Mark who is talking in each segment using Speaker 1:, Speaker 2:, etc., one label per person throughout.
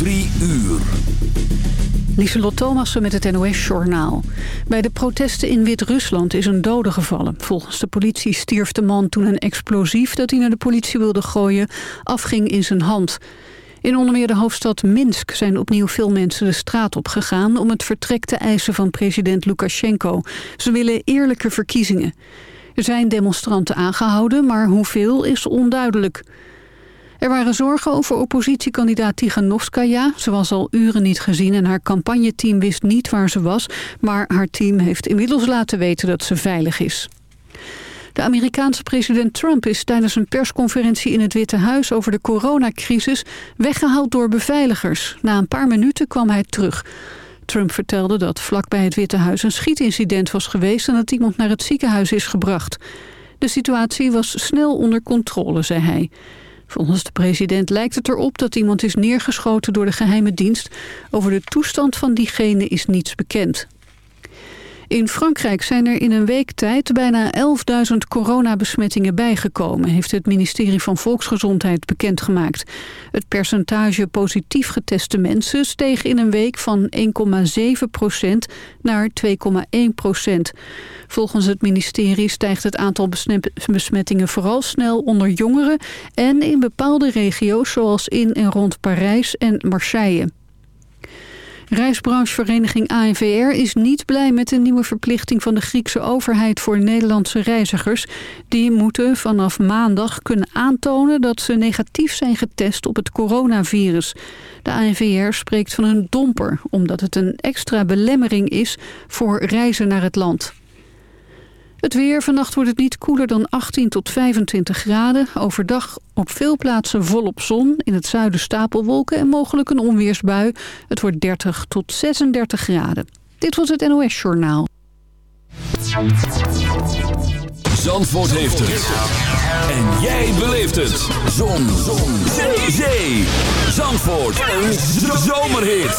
Speaker 1: Drie uur.
Speaker 2: Lieselot Thomassen met het NOS-journaal. Bij de protesten in Wit-Rusland is een dode gevallen. Volgens de politie stierf de man toen een explosief dat hij naar de politie wilde gooien afging in zijn hand. In onder meer de hoofdstad Minsk zijn opnieuw veel mensen de straat op gegaan... om het vertrek te eisen van president Lukashenko. Ze willen eerlijke verkiezingen. Er zijn demonstranten aangehouden, maar hoeveel is onduidelijk. Er waren zorgen over oppositiekandidaat Tiganovskaya. Ze was al uren niet gezien en haar campagneteam wist niet waar ze was... maar haar team heeft inmiddels laten weten dat ze veilig is. De Amerikaanse president Trump is tijdens een persconferentie in het Witte Huis over de coronacrisis weggehaald door beveiligers. Na een paar minuten kwam hij terug. Trump vertelde dat vlakbij het Witte Huis een schietincident was geweest en dat iemand naar het ziekenhuis is gebracht. De situatie was snel onder controle, zei hij. Volgens de president lijkt het erop dat iemand is neergeschoten door de geheime dienst. Over de toestand van diegene is niets bekend. In Frankrijk zijn er in een week tijd bijna 11.000 coronabesmettingen bijgekomen, heeft het ministerie van Volksgezondheid bekendgemaakt. Het percentage positief geteste mensen steeg in een week van 1,7% naar 2,1 procent. Volgens het ministerie stijgt het aantal besmettingen vooral snel onder jongeren en in bepaalde regio's zoals in en rond Parijs en Marseille. Reisbranchevereniging ANVR is niet blij met de nieuwe verplichting van de Griekse overheid voor Nederlandse reizigers. Die moeten vanaf maandag kunnen aantonen dat ze negatief zijn getest op het coronavirus. De ANVR spreekt van een domper, omdat het een extra belemmering is voor reizen naar het land. Het weer. Vannacht wordt het niet koeler dan 18 tot 25 graden. Overdag op veel plaatsen volop zon. In het zuiden stapelwolken en mogelijk een onweersbui. Het wordt 30 tot 36 graden. Dit was het NOS Journaal.
Speaker 1: Zandvoort heeft het. En jij beleeft het. Zon. zon. Zee. Zee. Zandvoort. Een zomerhit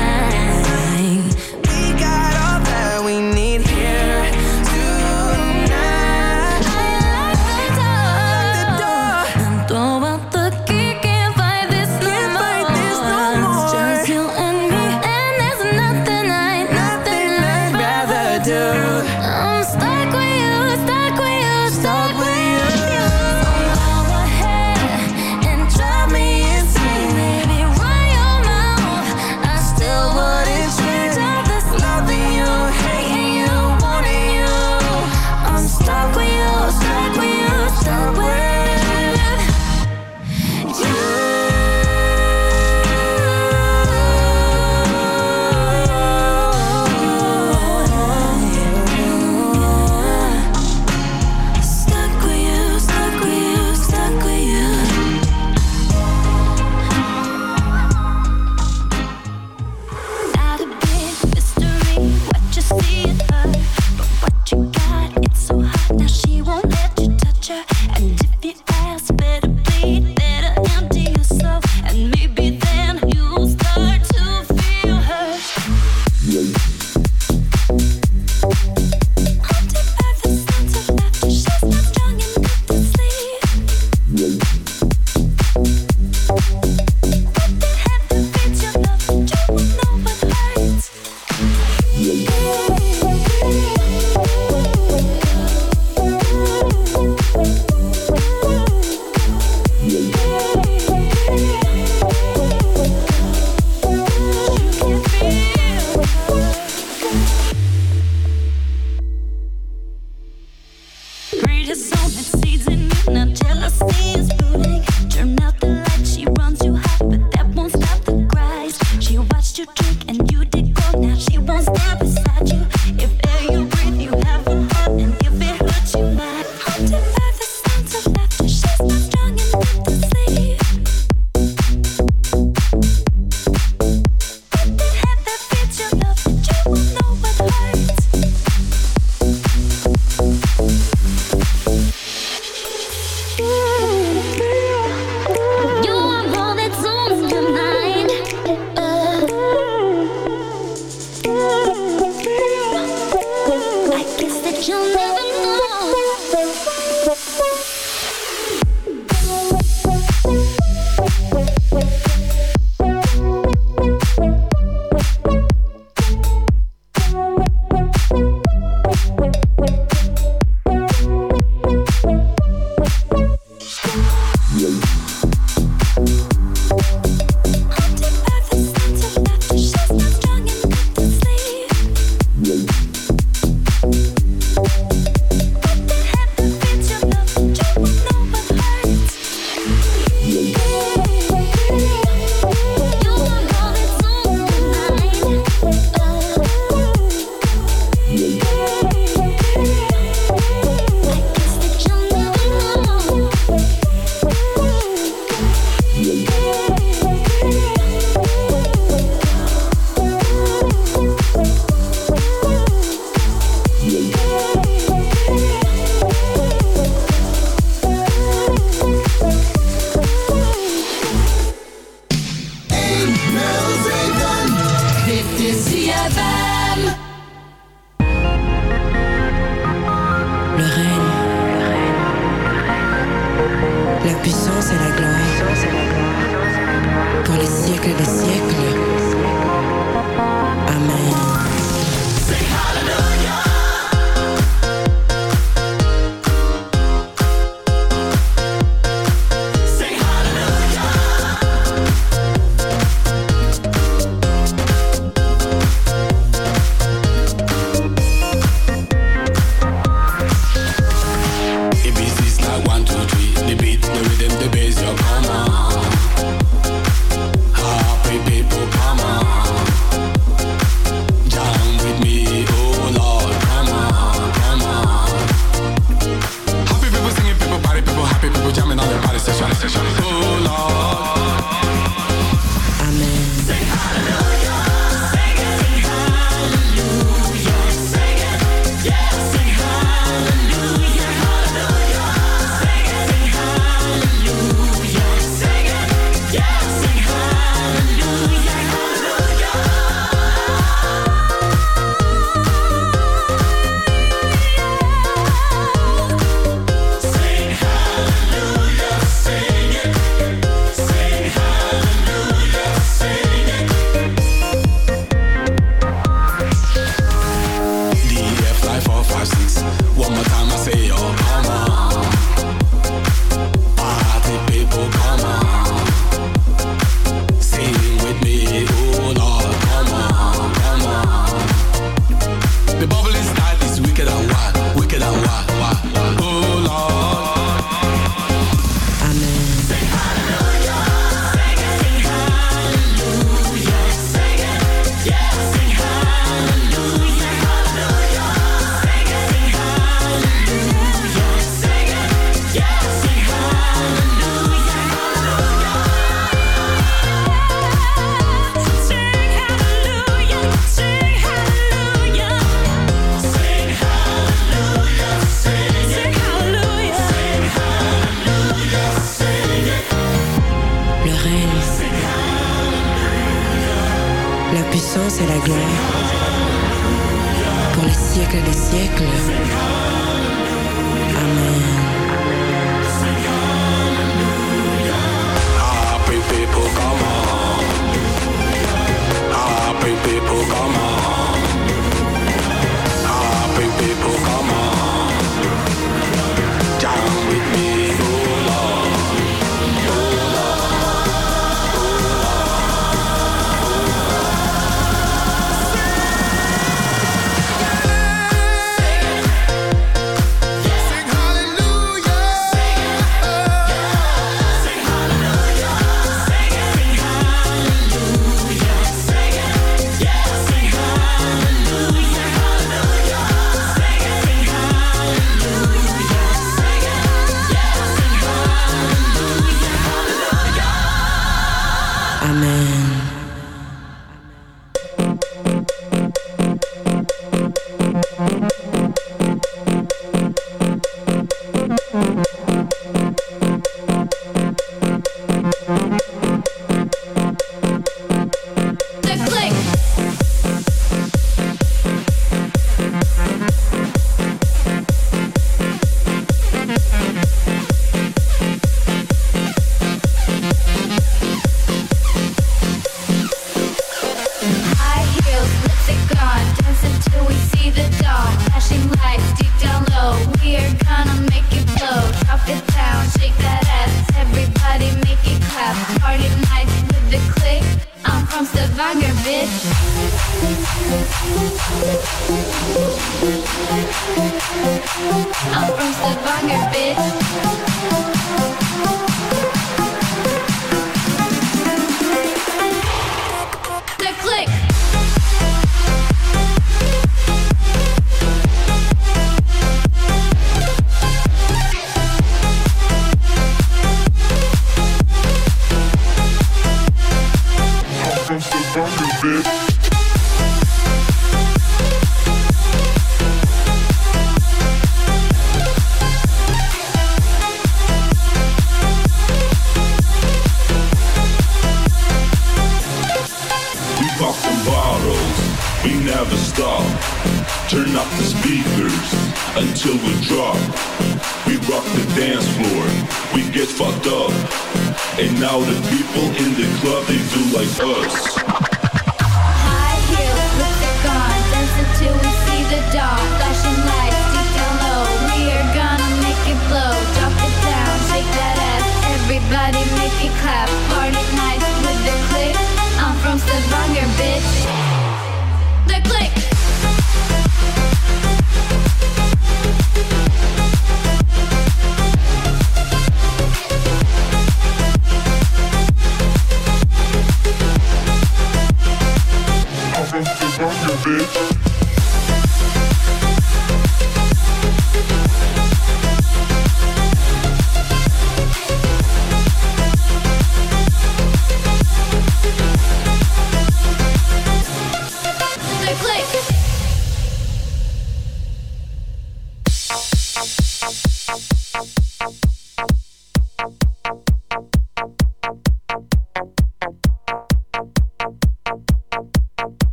Speaker 3: you.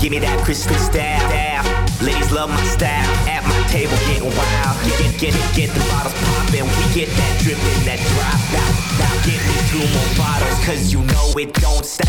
Speaker 4: Give me that style, style. Ladies love my style. At my table getting wild. Get, get, get, get
Speaker 3: the
Speaker 4: bottles poppin'. We get that drippin', that drop. Now, now get me two more bottles, cause you know it don't stop.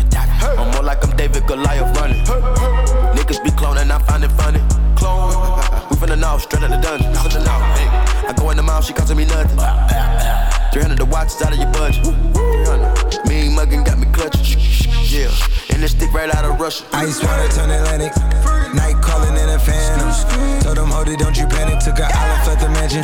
Speaker 5: I'm more like I'm David Goliath running. Niggas be cloning, I find it funny. Clone. We finna know, straight out the dungeon. Finna know. I go in the mouth, she costing me nothing. 300 the watch is out of your budget. 300. Mean muggin' got me clutching. Yeah, and this stick right out of Russia.
Speaker 6: Ice water turn Atlantic. Night calling in a phantom. Told them, hold it, don't you panic. Took an island, left the mansion.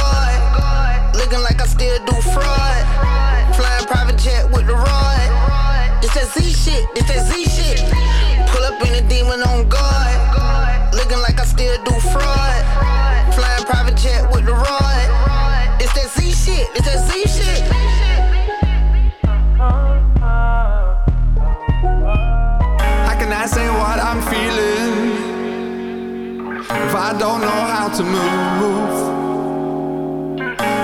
Speaker 7: Still do fraud. Flying private jet with the rod. It's that Z shit, it's that Z shit. Pull up in a demon on guard. Looking like I still do fraud. Flying private jet with the rod. It's that Z shit, it's that Z shit.
Speaker 8: How can I say what I'm feeling if I don't know how to move?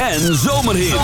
Speaker 1: En zomerhits.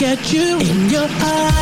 Speaker 9: At you in your eyes,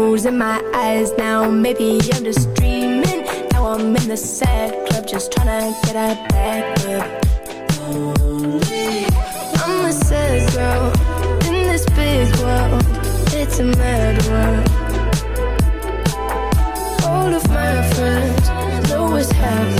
Speaker 9: tears in my eyes
Speaker 10: now. Maybe I'm just dreaming. Now I'm in the sad club, just trying to get out back up. I'm a sad girl in this big world. It's a mad world. All of my friends know
Speaker 11: what's happening.